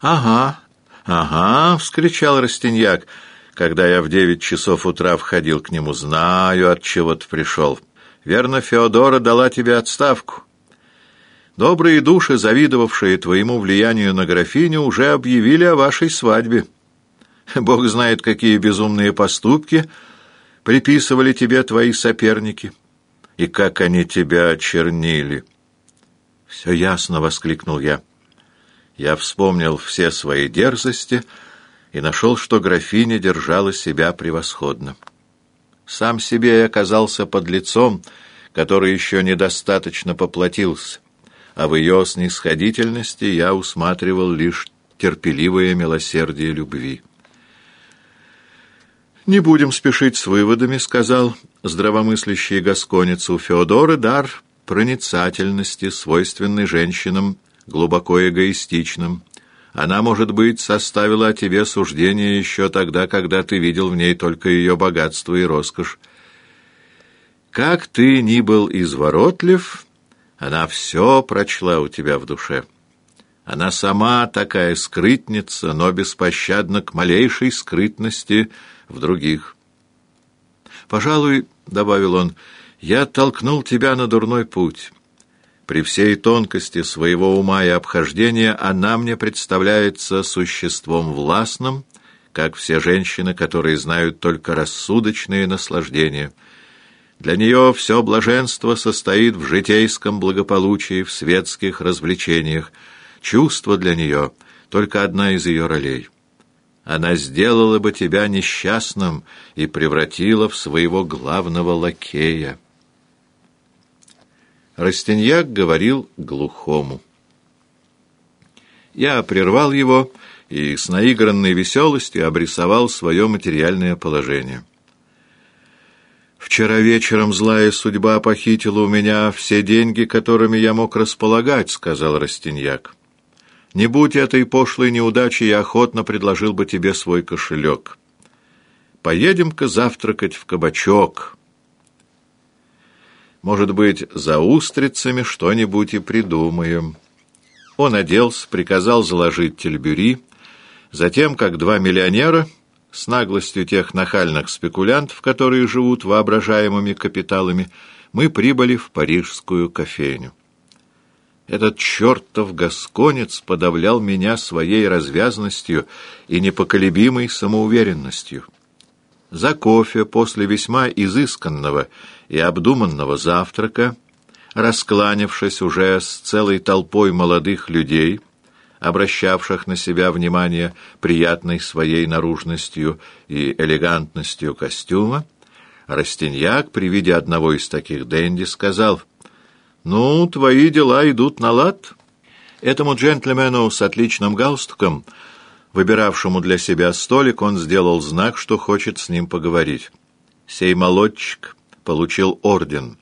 «Ага, ага!» — вскричал Растиньяк, когда я в девять часов утра входил к нему. «Знаю, от чего ты пришел. Верно, Феодора дала тебе отставку. Добрые души, завидовавшие твоему влиянию на графиню, уже объявили о вашей свадьбе. Бог знает, какие безумные поступки приписывали тебе твои соперники, и как они тебя очернили». «Все ясно!» — воскликнул я. Я вспомнил все свои дерзости и нашел, что графиня держала себя превосходно. Сам себе я оказался под лицом, который еще недостаточно поплатился, а в ее снисходительности я усматривал лишь терпеливое милосердие любви. «Не будем спешить с выводами», — сказал здравомыслящий гасконец у Феодоры дар проницательности, свойственной женщинам глубоко эгоистичным. Она, может быть, составила о тебе суждение еще тогда, когда ты видел в ней только ее богатство и роскошь. Как ты ни был изворотлив, она все прочла у тебя в душе. Она сама такая скрытница, но беспощадна к малейшей скрытности в других. «Пожалуй, — добавил он, — я толкнул тебя на дурной путь». При всей тонкости своего ума и обхождения она мне представляется существом властным, как все женщины, которые знают только рассудочные наслаждения. Для нее все блаженство состоит в житейском благополучии, в светских развлечениях. Чувство для нее — только одна из ее ролей. Она сделала бы тебя несчастным и превратила в своего главного лакея. Растиньяк говорил глухому. Я прервал его и с наигранной веселостью обрисовал свое материальное положение. «Вчера вечером злая судьба похитила у меня все деньги, которыми я мог располагать», — сказал Растиньяк. «Не будь этой пошлой неудачи, я охотно предложил бы тебе свой кошелек. Поедем-ка завтракать в кабачок». Может быть, за устрицами что-нибудь и придумаем. Он оделся, приказал заложить тельбюри. Затем, как два миллионера, с наглостью тех нахальных спекулянтов, которые живут воображаемыми капиталами, мы прибыли в парижскую кофейню. Этот чертов гасконец подавлял меня своей развязностью и непоколебимой самоуверенностью. За кофе после весьма изысканного и обдуманного завтрака, раскланявшись уже с целой толпой молодых людей, обращавших на себя внимание приятной своей наружностью и элегантностью костюма, Растиньяк при виде одного из таких денди сказал, «Ну, твои дела идут на лад». Этому джентльмену с отличным галстуком, выбиравшему для себя столик, он сделал знак, что хочет с ним поговорить. Сей молодчик получил орден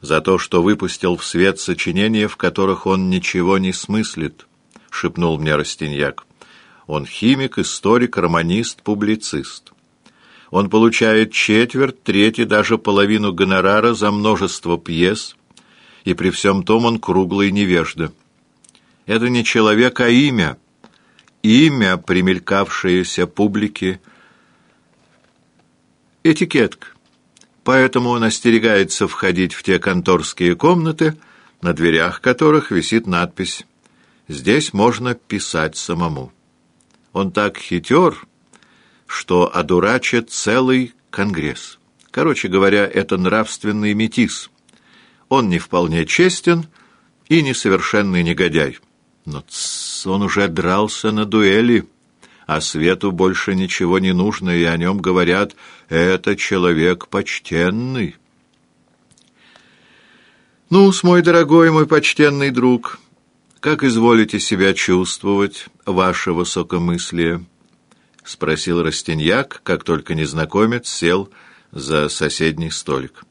за то, что выпустил в свет сочинения, в которых он ничего не смыслит, — шепнул мне Растиньяк. Он химик, историк, романист, публицист. Он получает четверть, треть даже половину гонорара за множество пьес, и при всем том он круглый невежда. Это не человек, а имя. Имя, примелькавшееся публике. Этикетка поэтому он остерегается входить в те конторские комнаты, на дверях которых висит надпись «Здесь можно писать самому». Он так хитер, что одурачит целый конгресс. Короче говоря, это нравственный метис. Он не вполне честен и несовершенный негодяй. Но тс, он уже дрался на дуэли а свету больше ничего не нужно, и о нем говорят «это человек почтенный». ну мой дорогой, мой почтенный друг, как изволите себя чувствовать, ваше высокомыслие?» — спросил Растиньяк, как только незнакомец сел за соседний столик.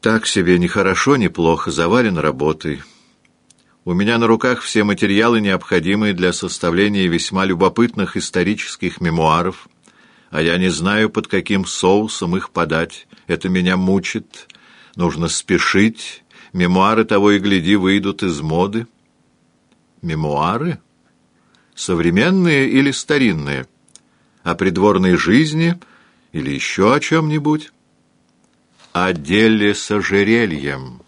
«Так себе ни хорошо, ни плохо, заварен работой». У меня на руках все материалы, необходимые для составления весьма любопытных исторических мемуаров, а я не знаю, под каким соусом их подать. Это меня мучит. Нужно спешить. Мемуары того и гляди выйдут из моды. Мемуары? современные или старинные? О придворной жизни или еще о чем-нибудь? О деле с ожерельем.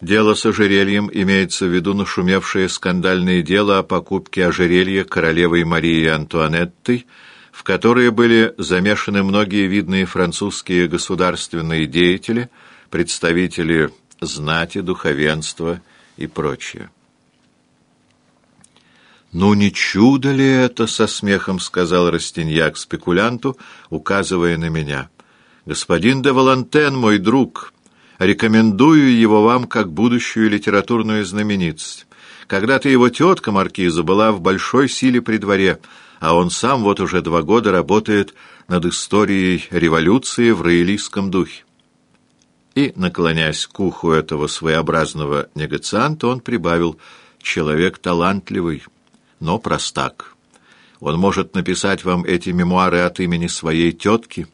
Дело с ожерельем имеется в виду нашумевшее скандальное дело о покупке ожерелья королевой Марии Антуанеттой, в которое были замешаны многие видные французские государственные деятели, представители знати, духовенства и прочее. «Ну, не чудо ли это?» — со смехом сказал Растиньяк спекулянту, указывая на меня. «Господин де Валантен, мой друг, рекомендую его вам как будущую литературную знаменитость. Когда-то его тетка Маркиза была в большой силе при дворе, а он сам вот уже два года работает над историей революции в роялистском духе. И, наклоняясь к уху этого своеобразного негацианта, он прибавил «человек талантливый, но простак. Он может написать вам эти мемуары от имени своей тетки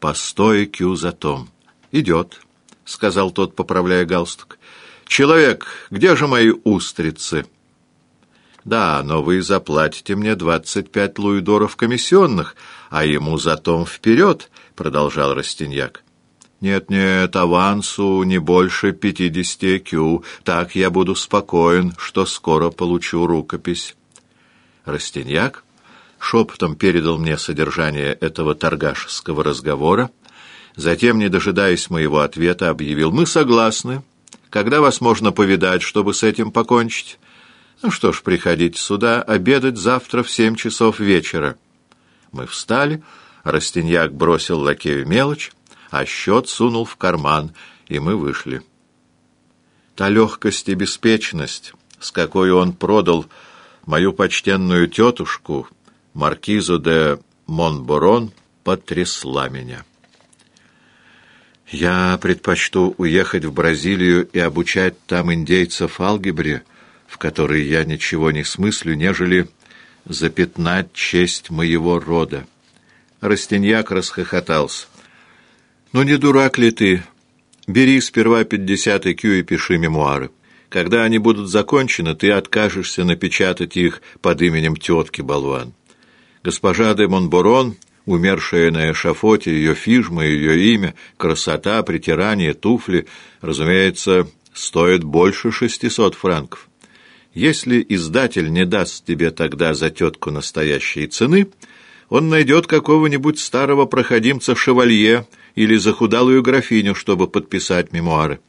по стоикю за том. Идет». — сказал тот, поправляя галстук. «Человек, где же мои устрицы?» «Да, но вы заплатите мне двадцать пять луидоров комиссионных, а ему затом вперед», — продолжал Растиньяк. «Нет-нет, авансу не больше пятидесяти кю, так я буду спокоен, что скоро получу рукопись». Растиньяк шепотом передал мне содержание этого торгашеского разговора, Затем, не дожидаясь моего ответа, объявил «Мы согласны. Когда вас можно повидать, чтобы с этим покончить?» «Ну что ж, приходите сюда обедать завтра в семь часов вечера». Мы встали, Растиньяк бросил лакею мелочь, а счет сунул в карман, и мы вышли. Та легкость и беспечность, с какой он продал мою почтенную тетушку, маркизу де Монборон, потрясла меня. Я предпочту уехать в Бразилию и обучать там индейцев алгебре, в которой я ничего не смыслю, нежели запятнать честь моего рода. Растиньяк расхохотался. «Ну не дурак ли ты? Бери сперва пятьдесят IQ и пиши мемуары. Когда они будут закончены, ты откажешься напечатать их под именем тетки Болван. Госпожа де Монборон умершая на эшафоте, ее фижма, ее имя, красота, притирание, туфли, разумеется, стоят больше шестисот франков. Если издатель не даст тебе тогда за тетку настоящей цены, он найдет какого-нибудь старого проходимца шевалье или захудалую графиню, чтобы подписать мемуары.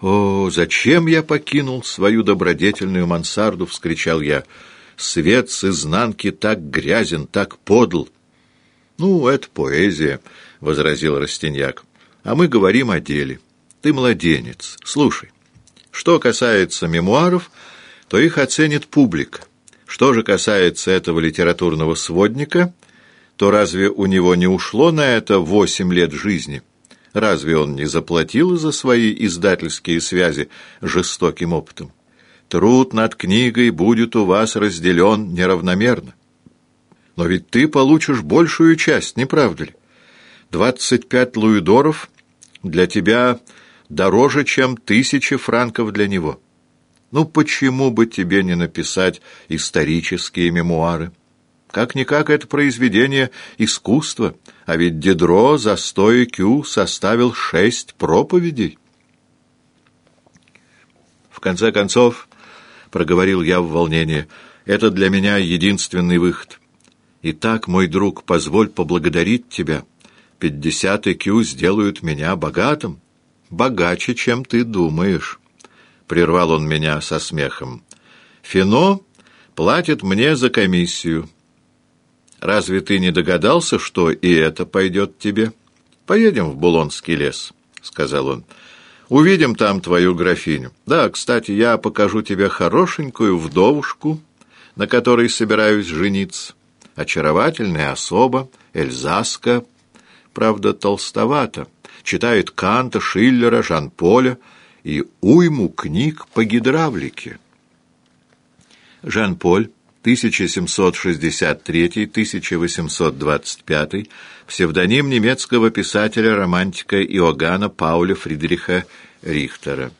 «О, зачем я покинул свою добродетельную мансарду?» — вскричал я — свет с изнанки так грязен, так подл. «Ну, это поэзия», — возразил Растиньяк. «А мы говорим о деле. Ты младенец. Слушай, что касается мемуаров, то их оценит публика. Что же касается этого литературного сводника, то разве у него не ушло на это восемь лет жизни? Разве он не заплатил за свои издательские связи жестоким опытом? Труд над книгой будет у вас разделен неравномерно. Но ведь ты получишь большую часть, не правда ли? Двадцать пять луидоров для тебя дороже, чем тысячи франков для него. Ну почему бы тебе не написать исторические мемуары? Как-никак это произведение искусства, а ведь Дедро за сто кю составил шесть проповедей. В конце концов, — проговорил я в волнении. «Это для меня единственный выход. Итак, мой друг, позволь поблагодарить тебя. Пятьдесят IQ сделают меня богатым. Богаче, чем ты думаешь». Прервал он меня со смехом. «Фино платит мне за комиссию. Разве ты не догадался, что и это пойдет тебе? Поедем в Булонский лес», — сказал он. Увидим там твою графиню. Да, кстати, я покажу тебе хорошенькую вдовушку, на которой собираюсь жениться. Очаровательная особа, эльзаска, правда, толстовата. Читает Канта, Шиллера, Жан-Поля и уйму книг по гидравлике. Жан-Поль 1763-1825, псевдоним немецкого писателя-романтика Иоганна Пауля Фридриха Рихтера.